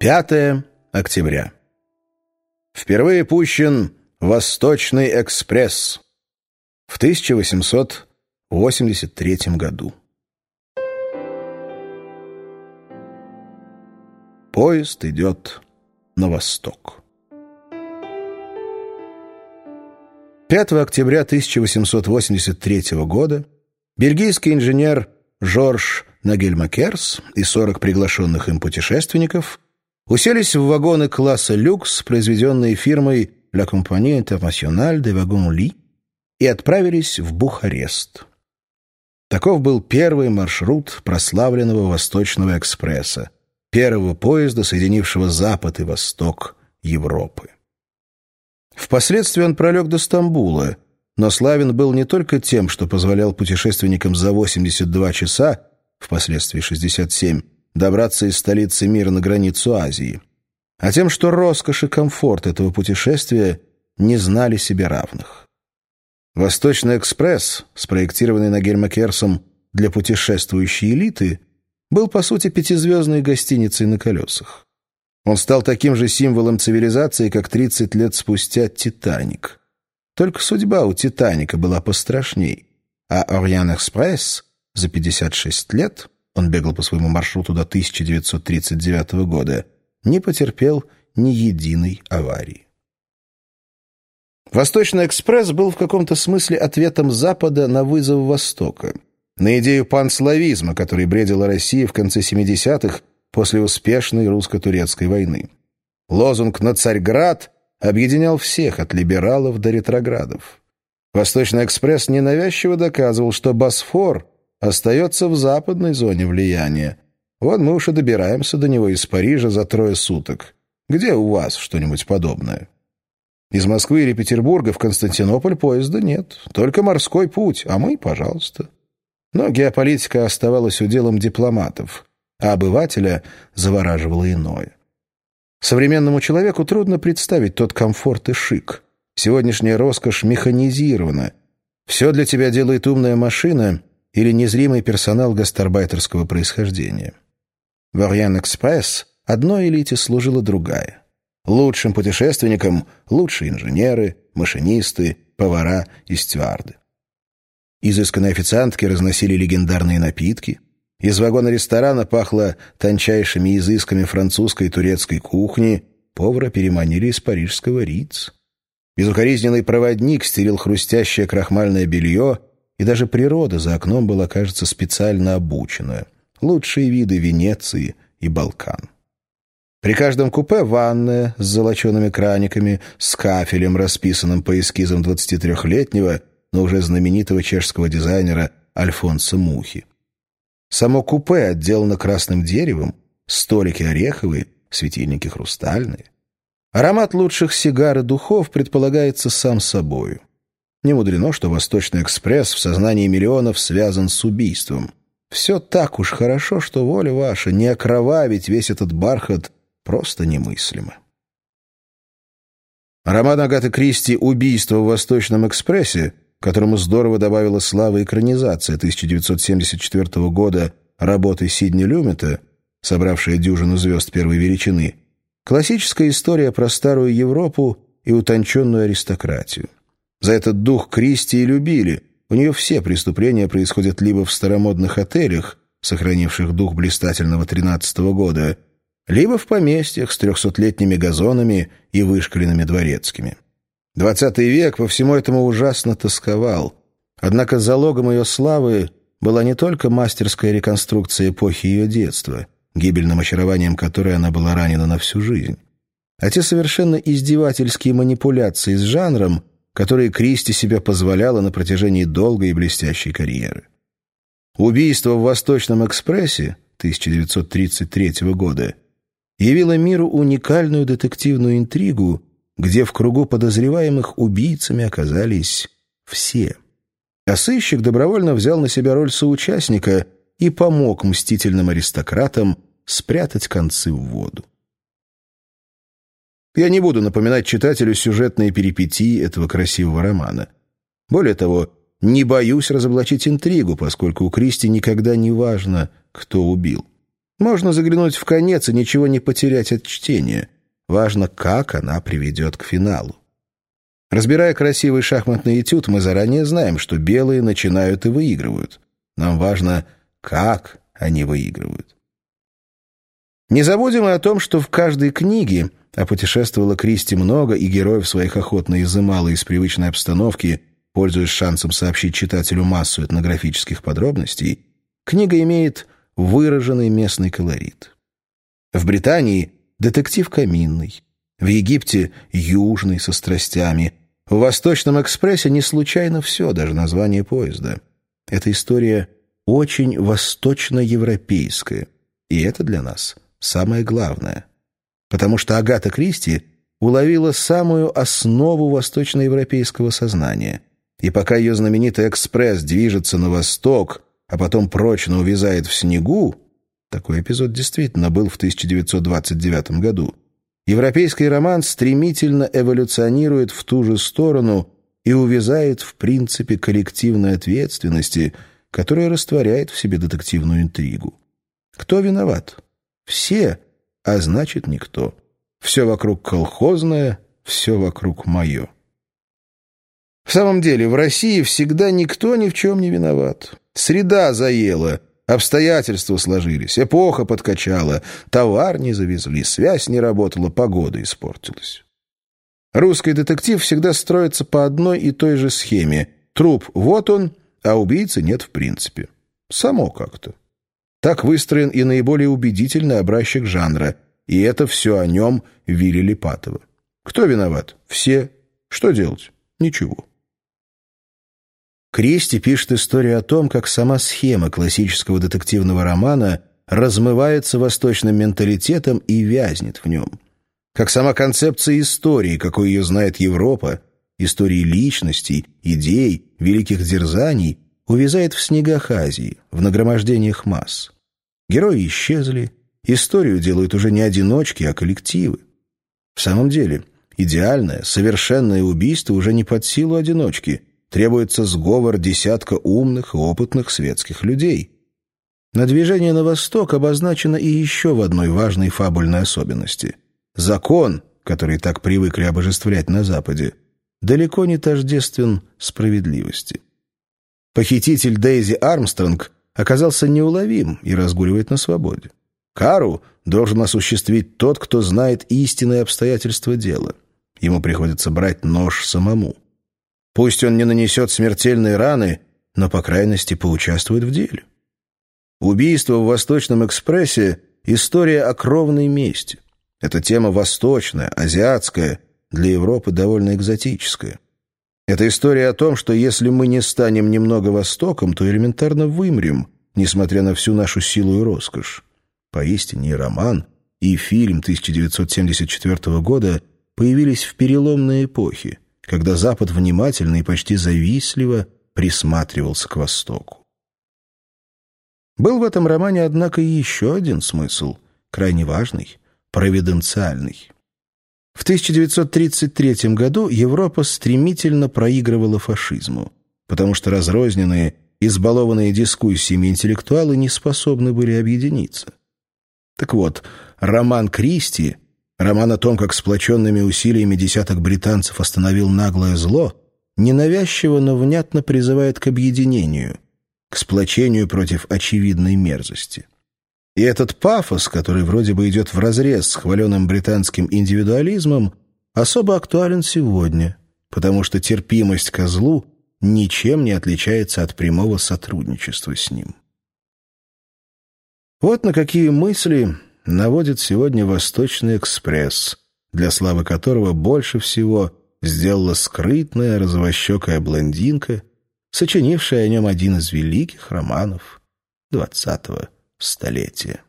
5 октября. Впервые пущен «Восточный экспресс» в 1883 году. Поезд идет на восток. 5 октября 1883 года бельгийский инженер Жорж Нагельмакерс и 40 приглашенных им путешественников уселись в вагоны класса люкс, произведенные фирмой «La Compagnie Internationale de Wagons Lits», и отправились в Бухарест. Таков был первый маршрут прославленного Восточного экспресса, первого поезда, соединившего Запад и Восток Европы. Впоследствии он пролег до Стамбула, но славен был не только тем, что позволял путешественникам за 82 часа, впоследствии 67, добраться из столицы мира на границу Азии, а тем, что роскошь и комфорт этого путешествия не знали себе равных. Восточный экспресс, спроектированный на Гельмакерсом для путешествующей элиты, был, по сути, пятизвездной гостиницей на колесах. Он стал таким же символом цивилизации, как 30 лет спустя «Титаник». Только судьба у «Титаника» была пострашней, а «Ориан-экспресс» за 56 лет он бегал по своему маршруту до 1939 года, не потерпел ни единой аварии. Восточный экспресс был в каком-то смысле ответом Запада на вызов Востока, на идею панславизма, который бредила Россия в конце 70-х после успешной русско-турецкой войны. Лозунг «На Царьград» объединял всех, от либералов до ретроградов. Восточный экспресс ненавязчиво доказывал, что Босфор — остается в западной зоне влияния. Вот мы уж и добираемся до него из Парижа за трое суток. Где у вас что-нибудь подобное? Из Москвы или Петербурга в Константинополь поезда нет. Только морской путь, а мы, пожалуйста. Но геополитика оставалась уделом дипломатов, а обывателя завораживало иное. Современному человеку трудно представить тот комфорт и шик. Сегодняшняя роскошь механизирована. Все для тебя делает умная машина, или незримый персонал гастарбайтерского происхождения. В Ориан-экспресс одной элите служила другая. Лучшим путешественникам — лучшие инженеры, машинисты, повара и стюарды. Изысканные официантки разносили легендарные напитки. Из вагона ресторана пахло тончайшими изысками французской и турецкой кухни. Повара переманили из парижского риц. Безукоризненный проводник стелил хрустящее крахмальное белье, и даже природа за окном была, кажется, специально обучена. Лучшие виды Венеции и Балкан. При каждом купе ванная с золочеными краниками, с кафелем, расписанным по эскизам 23-летнего, но уже знаменитого чешского дизайнера Альфонса Мухи. Само купе отделано красным деревом, столики ореховые, светильники хрустальные. Аромат лучших сигар и духов предполагается сам собою. Не мудрено, что Восточный экспресс в сознании миллионов связан с убийством. Все так уж хорошо, что воля ваша, не окровавить весь этот бархат просто немыслимо. Роман Агаты Кристи «Убийство в Восточном экспрессе», которому здорово добавила слава экранизация 1974 года работы Сидни Люмета, собравшая дюжину звезд первой величины, классическая история про старую Европу и утонченную аристократию. За этот дух Кристи и любили. У нее все преступления происходят либо в старомодных отелях, сохранивших дух блистательного тринадцатого года, либо в поместьях с трехсотлетними газонами и вышкаленными дворецкими. Двадцатый век по всему этому ужасно тосковал. Однако залогом ее славы была не только мастерская реконструкция эпохи ее детства, гибельным очарованием которой она была ранена на всю жизнь, а те совершенно издевательские манипуляции с жанром, которые Кристи себе позволяла на протяжении долгой и блестящей карьеры. Убийство в Восточном экспрессе 1933 года явило миру уникальную детективную интригу, где в кругу подозреваемых убийцами оказались все. А сыщик добровольно взял на себя роль соучастника и помог мстительным аристократам спрятать концы в воду. Я не буду напоминать читателю сюжетные перипетии этого красивого романа. Более того, не боюсь разоблачить интригу, поскольку у Кристи никогда не важно, кто убил. Можно заглянуть в конец и ничего не потерять от чтения. Важно, как она приведет к финалу. Разбирая красивый шахматный этюд, мы заранее знаем, что белые начинают и выигрывают. Нам важно, как они выигрывают. Не забудем и о том, что в каждой книге, а путешествовала Кристи много, и героев своих охотно изымала из привычной обстановки, пользуясь шансом сообщить читателю массу этнографических подробностей, книга имеет выраженный местный колорит. В Британии детектив каминный, в Египте южный со страстями, в Восточном экспрессе не случайно все, даже название поезда. Эта история очень восточноевропейская, и это для нас самое главное. Потому что Агата Кристи уловила самую основу восточноевропейского сознания. И пока ее знаменитый экспресс движется на восток, а потом прочно увязает в снегу, такой эпизод действительно был в 1929 году, европейский роман стремительно эволюционирует в ту же сторону и увязает в принципе коллективной ответственности, которая растворяет в себе детективную интригу. Кто виноват? Все, а значит никто. Все вокруг колхозное, все вокруг мое. В самом деле, в России всегда никто ни в чем не виноват. Среда заела, обстоятельства сложились, эпоха подкачала, товар не завезли, связь не работала, погода испортилась. Русский детектив всегда строится по одной и той же схеме. Труп вот он, а убийцы нет в принципе. Само как-то. Так выстроен и наиболее убедительный образчик жанра, и это все о нем Вилли Липатова. Кто виноват? Все. Что делать? Ничего. Кристи пишет историю о том, как сама схема классического детективного романа размывается восточным менталитетом и вязнет в нем. Как сама концепция истории, какой ее знает Европа, истории личностей, идей, великих дерзаний, увязает в снегах Азии, в нагромождениях масс. Герои исчезли, историю делают уже не одиночки, а коллективы. В самом деле, идеальное, совершенное убийство уже не под силу одиночки – требуется сговор десятка умных и опытных светских людей. На движение на восток обозначено и еще в одной важной фабульной особенности. Закон, который так привыкли обожествлять на Западе, далеко не тождествен справедливости. Похититель Дейзи Армстронг оказался неуловим и разгуливает на свободе. Кару должен осуществить тот, кто знает истинные обстоятельства дела. Ему приходится брать нож самому. Пусть он не нанесет смертельные раны, но, по крайности, поучаствует в деле. Убийство в Восточном экспрессе – история о кровной мести. Эта тема восточная, азиатская, для Европы довольно экзотическая. Это история о том, что если мы не станем немного Востоком, то элементарно вымрем, несмотря на всю нашу силу и роскошь. Поистине и роман, и фильм 1974 года появились в переломные эпохи – когда Запад внимательно и почти завистливо присматривался к Востоку. Был в этом романе, однако, и еще один смысл, крайне важный, провиденциальный. В 1933 году Европа стремительно проигрывала фашизму, потому что разрозненные, избалованные дискуссиями интеллектуалы не способны были объединиться. Так вот, роман Кристи Роман о том, как сплоченными усилиями десяток британцев остановил наглое зло, ненавязчиво, но внятно призывает к объединению, к сплочению против очевидной мерзости. И этот пафос, который вроде бы идет вразрез с хваленым британским индивидуализмом, особо актуален сегодня, потому что терпимость козлу ничем не отличается от прямого сотрудничества с ним. Вот на какие мысли наводит сегодня «Восточный экспресс», для славы которого больше всего сделала скрытная розовощекая блондинка, сочинившая о нем один из великих романов двадцатого столетия.